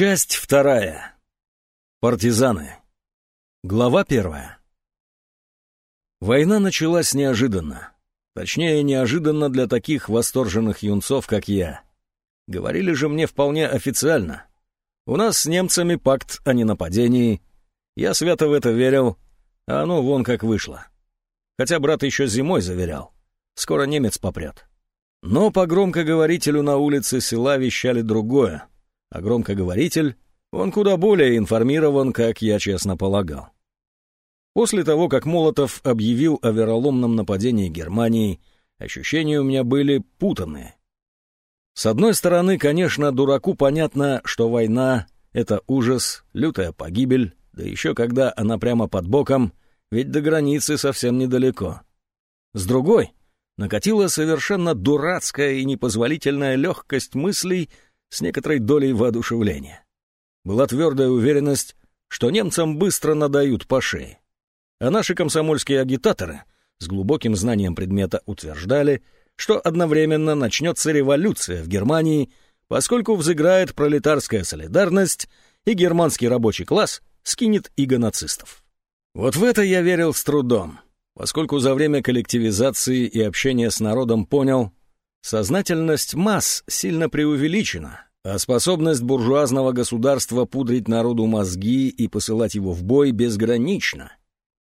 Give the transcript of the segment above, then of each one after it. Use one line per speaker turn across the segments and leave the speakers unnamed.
Часть вторая. Партизаны. Глава первая. Война началась неожиданно. Точнее, неожиданно для таких восторженных юнцов, как я. Говорили же мне вполне официально. У нас с немцами пакт о ненападении. Я свято в это верил, а оно вон как вышло. Хотя брат еще зимой заверял. Скоро немец попрет. Но по громкоговорителю на улице села вещали другое, а громкоговоритель, он куда более информирован, как я честно полагал. После того, как Молотов объявил о вероломном нападении Германии, ощущения у меня были путанные. С одной стороны, конечно, дураку понятно, что война — это ужас, лютая погибель, да еще когда она прямо под боком, ведь до границы совсем недалеко. С другой, накатила совершенно дурацкая и непозволительная легкость мыслей с некоторой долей воодушевления. Была твердая уверенность, что немцам быстро надают по шее. А наши комсомольские агитаторы с глубоким знанием предмета утверждали, что одновременно начнется революция в Германии, поскольку взыграет пролетарская солидарность, и германский рабочий класс скинет иго нацистов. Вот в это я верил с трудом, поскольку за время коллективизации и общения с народом понял, сознательность масс сильно преувеличена, а способность буржуазного государства пудрить народу мозги и посылать его в бой безгранична.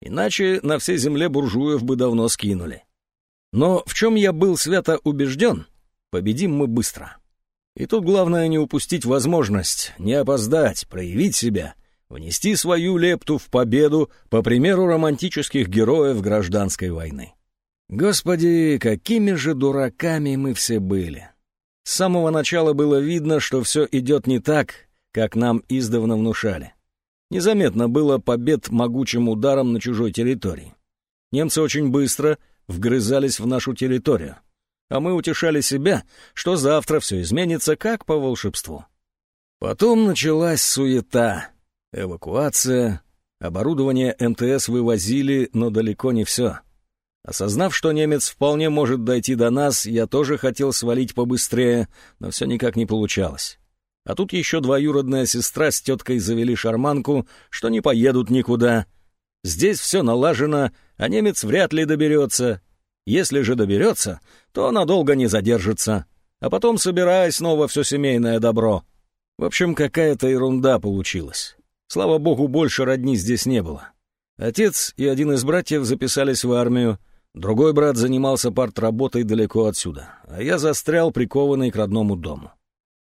Иначе на всей земле буржуев бы давно скинули. Но в чем я был свято убежден, победим мы быстро. И тут главное не упустить возможность, не опоздать, проявить себя, внести свою лепту в победу по примеру романтических героев гражданской войны. Господи, какими же дураками мы все были. С самого начала было видно, что все идет не так, как нам издавна внушали. Незаметно было побед могучим ударом на чужой территории. Немцы очень быстро вгрызались в нашу территорию, а мы утешали себя, что завтра все изменится как по волшебству. Потом началась суета, эвакуация, оборудование МТС вывозили, но далеко не все. Осознав, что немец вполне может дойти до нас, я тоже хотел свалить побыстрее, но все никак не получалось. А тут еще двоюродная сестра с теткой завели шарманку, что не поедут никуда. Здесь все налажено, а немец вряд ли доберется. Если же доберется, то надолго не задержится. А потом собирай снова все семейное добро. В общем, какая-то ерунда получилась. Слава богу, больше родни здесь не было. Отец и один из братьев записались в армию, другой брат занимался партработой далеко отсюда, а я застрял прикованный к родному дому.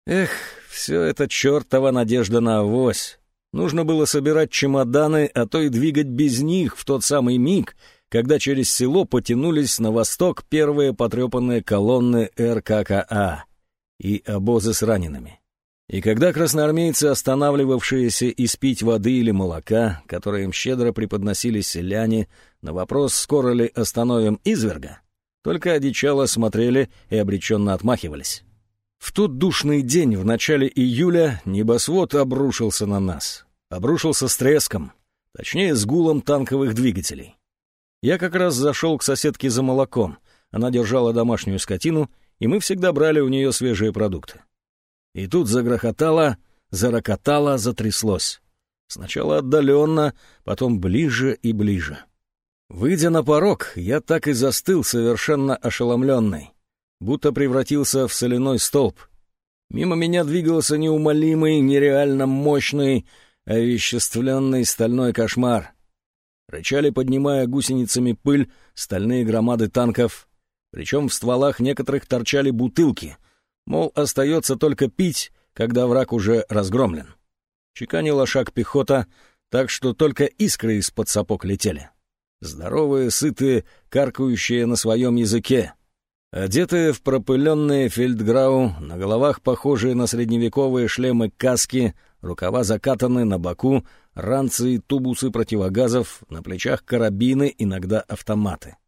Эх, все это чертова надежда на авось. Нужно было собирать чемоданы, а то и двигать без них в тот самый миг, когда через село потянулись на восток первые потрепанные колонны РККА и обозы с ранеными. И когда красноармейцы, останавливавшиеся испить воды или молока, которые им щедро преподносили селяне, на вопрос, скоро ли остановим изверга, только одичало смотрели и обреченно отмахивались. В тот душный день в начале июля небосвод обрушился на нас. Обрушился с треском, точнее, с гулом танковых двигателей. Я как раз зашел к соседке за молоком. Она держала домашнюю скотину, и мы всегда брали у нее свежие продукты. И тут загрохотало, зарокотало, затряслось. Сначала отдаленно, потом ближе и ближе. Выйдя на порог, я так и застыл, совершенно ошеломленный будто превратился в соляной столб. Мимо меня двигался неумолимый, нереально мощный, овеществленный стальной кошмар. Рычали, поднимая гусеницами пыль, стальные громады танков. Причем в стволах некоторых торчали бутылки. Мол, остается только пить, когда враг уже разгромлен. Чеканила шаг пехота, так что только искры из-под сапог летели. Здоровые, сытые, каркающие на своем языке — Одетые в пропыленные фельдграу, на головах похожие на средневековые шлемы каски, рукава закатаны на боку, ранцы и тубусы противогазов, на плечах карабины, иногда автоматы.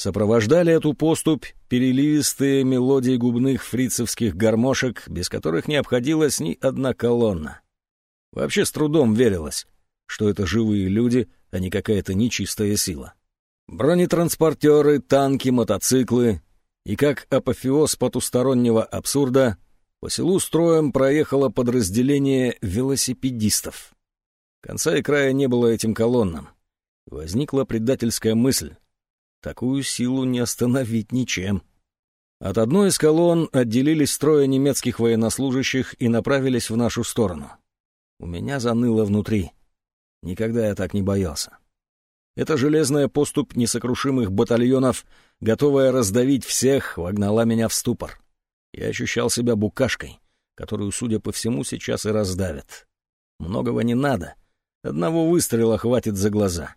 Сопровождали эту поступь переливистые мелодии губных фрицевских гармошек, без которых не обходилась ни одна колонна. Вообще с трудом верилось, что это живые люди, а не какая-то нечистая сила. Бронетранспортеры, танки, мотоциклы, и как апофеоз потустороннего абсурда По селу строем проехало подразделение велосипедистов. Конца и края не было этим колоннам. Возникла предательская мысль. Такую силу не остановить ничем. От одной из колонн отделились трое немецких военнослужащих и направились в нашу сторону. У меня заныло внутри. Никогда я так не боялся. Эта железная поступь несокрушимых батальонов, готовая раздавить всех, вогнала меня в ступор. Я ощущал себя букашкой, которую, судя по всему, сейчас и раздавят. Многого не надо. Одного выстрела хватит за глаза.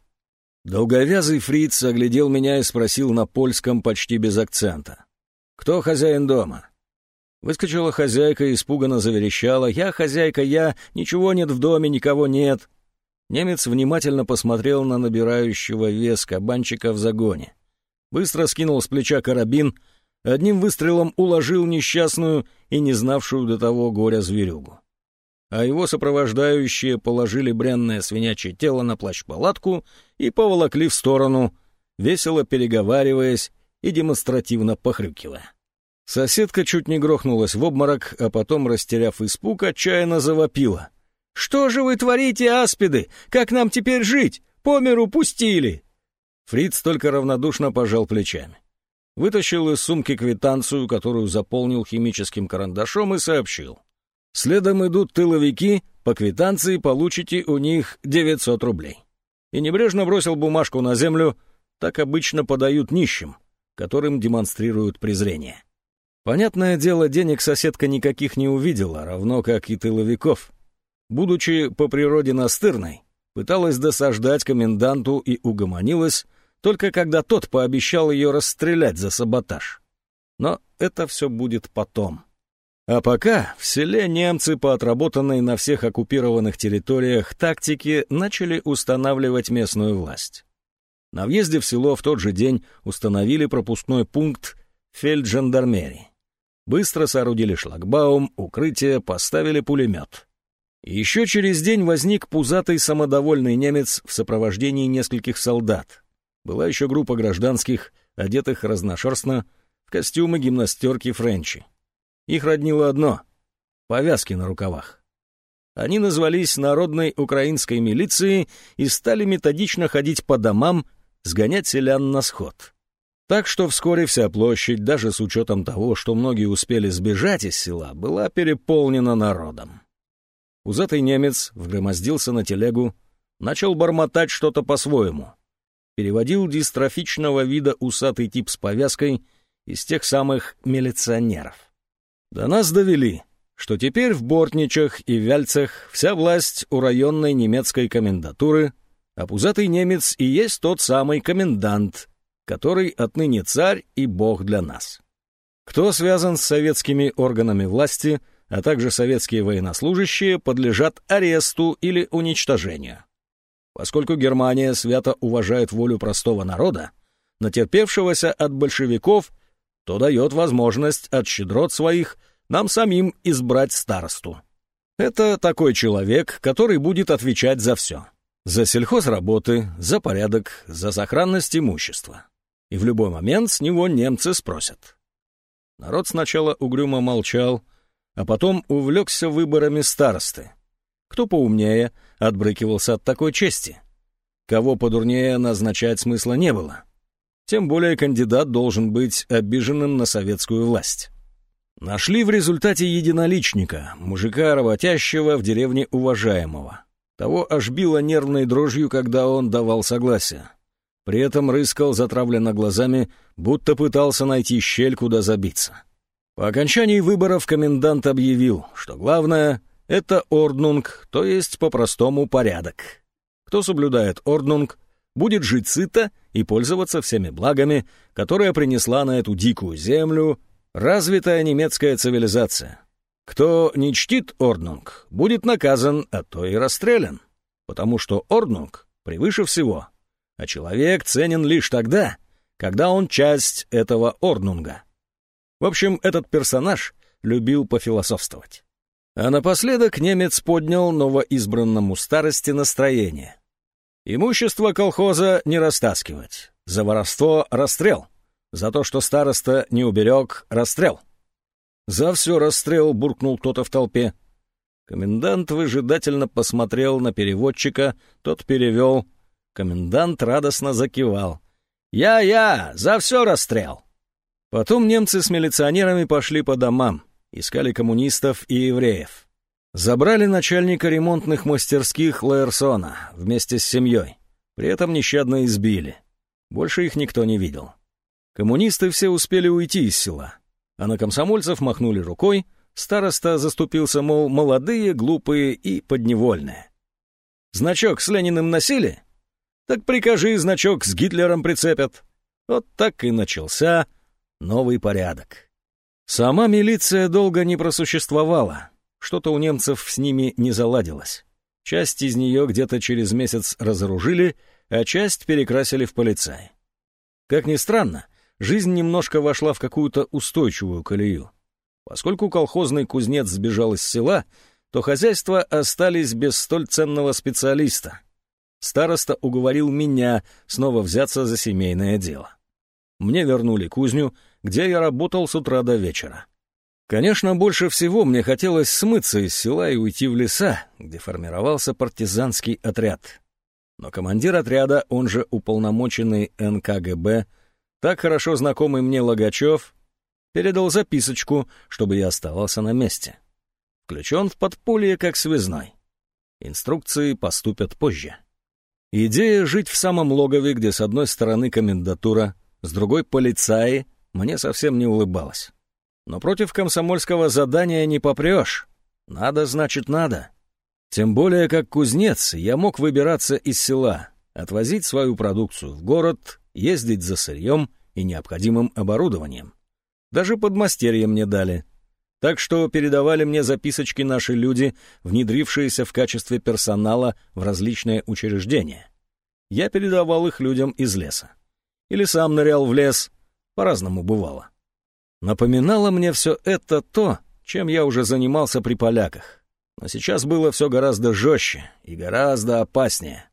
Долговязый фриц оглядел меня и спросил на польском почти без акцента. «Кто хозяин дома?» Выскочила хозяйка и испуганно заверещала. «Я хозяйка, я! Ничего нет в доме, никого нет!» Немец внимательно посмотрел на набирающего вес кабанчика в загоне. Быстро скинул с плеча карабин, одним выстрелом уложил несчастную и не знавшую до того горя зверюгу. А его сопровождающие положили бренное свинячье тело на плащ-палатку и поволокли в сторону, весело переговариваясь и демонстративно похрюкивая. Соседка чуть не грохнулась в обморок, а потом, растеряв испуг, отчаянно завопила. «Что же вы творите, аспиды? Как нам теперь жить? По миру пустили!» Фриц только равнодушно пожал плечами. Вытащил из сумки квитанцию, которую заполнил химическим карандашом, и сообщил. «Следом идут тыловики, по квитанции получите у них 900 рублей». И небрежно бросил бумажку на землю, так обычно подают нищим, которым демонстрируют презрение. Понятное дело, денег соседка никаких не увидела, равно как и тыловиков. Будучи по природе настырной, пыталась досаждать коменданту и угомонилась, только когда тот пообещал ее расстрелять за саботаж. Но это все будет потом. А пока в селе немцы по отработанной на всех оккупированных территориях тактике начали устанавливать местную власть. На въезде в село в тот же день установили пропускной пункт фельджандармерии. Быстро соорудили шлагбаум, укрытие, поставили пулемет. Еще через день возник пузатый самодовольный немец в сопровождении нескольких солдат. Была еще группа гражданских, одетых разношерстно, в костюмы гимнастерки Френчи. Их роднило одно — повязки на рукавах. Они назвались Народной украинской милицией и стали методично ходить по домам, сгонять селян на сход. Так что вскоре вся площадь, даже с учетом того, что многие успели сбежать из села, была переполнена народом. Узатый немец вгромоздился на телегу, начал бормотать что-то по-своему. Переводил дистрофичного вида усатый тип с повязкой из тех самых милиционеров. До нас довели, что теперь в Бортничах и Вяльцах вся власть у районной немецкой комендатуры, а пузатый немец и есть тот самый комендант, который отныне царь и бог для нас. Кто связан с советскими органами власти, а также советские военнослужащие, подлежат аресту или уничтожению. Поскольку Германия свято уважает волю простого народа, натерпевшегося от большевиков, то дает возможность от щедрот своих нам самим избрать старосту. Это такой человек, который будет отвечать за все. За сельхозработы, за порядок, за сохранность имущества и в любой момент с него немцы спросят. Народ сначала угрюмо молчал, а потом увлекся выборами старосты. Кто поумнее, отбрыкивался от такой чести. Кого подурнее назначать смысла не было. Тем более кандидат должен быть обиженным на советскую власть. Нашли в результате единоличника, мужика работящего в деревне уважаемого. Того аж било нервной дрожью, когда он давал согласие. При этом рыскал затравленно глазами, будто пытался найти щель, куда забиться. По окончании выборов комендант объявил, что главное — это орднунг, то есть по-простому порядок. Кто соблюдает орднунг, будет жить сыто и пользоваться всеми благами, которые принесла на эту дикую землю развитая немецкая цивилизация. Кто не чтит орднунг, будет наказан, а то и расстрелян, потому что орднунг превыше всего — а человек ценен лишь тогда, когда он часть этого орднунга. В общем, этот персонаж любил пофилософствовать. А напоследок немец поднял новоизбранному старости настроение. Имущество колхоза не растаскивать, за воровство — расстрел, за то, что староста не уберег — расстрел. «За все расстрел!» — буркнул кто-то в толпе. Комендант выжидательно посмотрел на переводчика, тот перевел. Комендант радостно закивал. «Я-я! За все расстрел!» Потом немцы с милиционерами пошли по домам, искали коммунистов и евреев. Забрали начальника ремонтных мастерских Лаерсона вместе с семьей. При этом нещадно избили. Больше их никто не видел. Коммунисты все успели уйти из села, а на комсомольцев махнули рукой, староста заступился, мол, молодые, глупые и подневольные. Значок с Лениным носили? Так прикажи, значок с Гитлером прицепят. Вот так и начался новый порядок. Сама милиция долго не просуществовала, что-то у немцев с ними не заладилось. Часть из нее где-то через месяц разоружили, а часть перекрасили в полицай. Как ни странно, жизнь немножко вошла в какую-то устойчивую колею. Поскольку колхозный кузнец сбежал из села, то хозяйства остались без столь ценного специалиста. Староста уговорил меня снова взяться за семейное дело. Мне вернули кузню, где я работал с утра до вечера. Конечно, больше всего мне хотелось смыться из села и уйти в леса, где формировался партизанский отряд. Но командир отряда, он же уполномоченный НКГБ, так хорошо знакомый мне Логачев, передал записочку, чтобы я оставался на месте. Включен в подполье как связной. Инструкции поступят позже. Идея жить в самом логове, где с одной стороны комендатура, с другой — полицаи, мне совсем не улыбалась. Но против комсомольского задания не попрешь. Надо, значит, надо. Тем более, как кузнец, я мог выбираться из села, отвозить свою продукцию в город, ездить за сырьем и необходимым оборудованием. Даже подмастерье мне дали. Так что передавали мне записочки наши люди, внедрившиеся в качестве персонала в различные учреждения. Я передавал их людям из леса. Или сам нырял в лес, по-разному бывало. Напоминало мне все это то, чем я уже занимался при поляках. Но сейчас было все гораздо жестче и гораздо опаснее.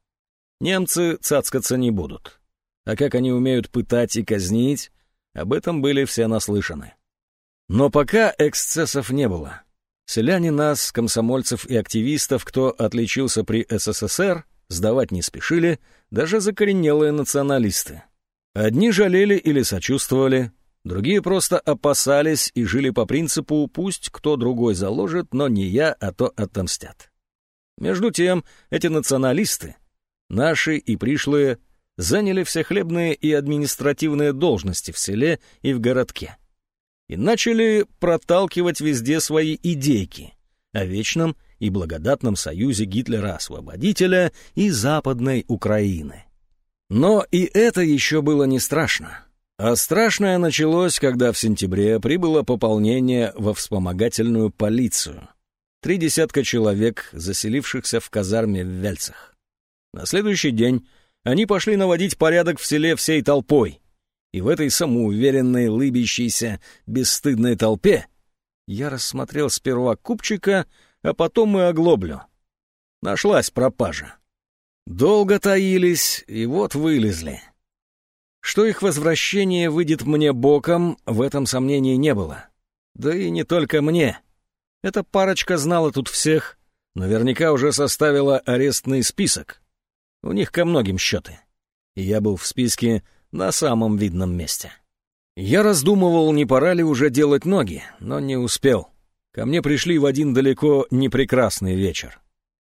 Немцы цацкаться не будут. А как они умеют пытать и казнить, об этом были все наслышаны. Но пока эксцессов не было. Селяне нас, комсомольцев и активистов, кто отличился при СССР, сдавать не спешили, даже закоренелые националисты. Одни жалели или сочувствовали, Другие просто опасались и жили по принципу «пусть кто другой заложит, но не я, а то отомстят». Между тем, эти националисты, наши и пришлые, заняли все хлебные и административные должности в селе и в городке и начали проталкивать везде свои идейки о вечном и благодатном союзе Гитлера-освободителя и Западной Украины. Но и это еще было не страшно. А страшное началось, когда в сентябре прибыло пополнение во вспомогательную полицию. Три десятка человек, заселившихся в казарме в Вельцах. На следующий день они пошли наводить порядок в селе всей толпой. И в этой самоуверенной, лыбящейся, бесстыдной толпе я рассмотрел сперва купчика, а потом и оглоблю. Нашлась пропажа. Долго таились, и вот вылезли. Что их возвращение выйдет мне боком, в этом сомнений не было. Да и не только мне. Эта парочка знала тут всех, наверняка уже составила арестный список. У них ко многим счеты. И я был в списке на самом видном месте. Я раздумывал, не пора ли уже делать ноги, но не успел. Ко мне пришли в один далеко не прекрасный вечер.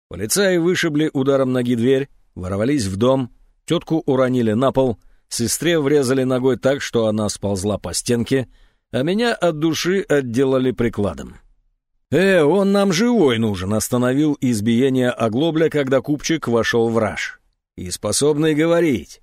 Полицаи вышибли ударом ноги дверь, ворвались в дом, тетку уронили на пол — Сестре врезали ногой так, что она сползла по стенке, а меня от души отделали прикладом. «Э, он нам живой нужен», — остановил избиение оглобля, когда купчик вошел в раж. «И способный говорить.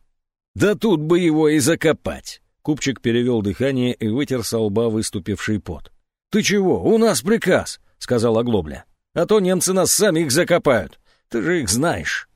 Да тут бы его и закопать». Купчик перевел дыхание и вытер со лба выступивший пот. «Ты чего? У нас приказ», — сказал оглобля. «А то немцы нас самих закопают. Ты же их знаешь».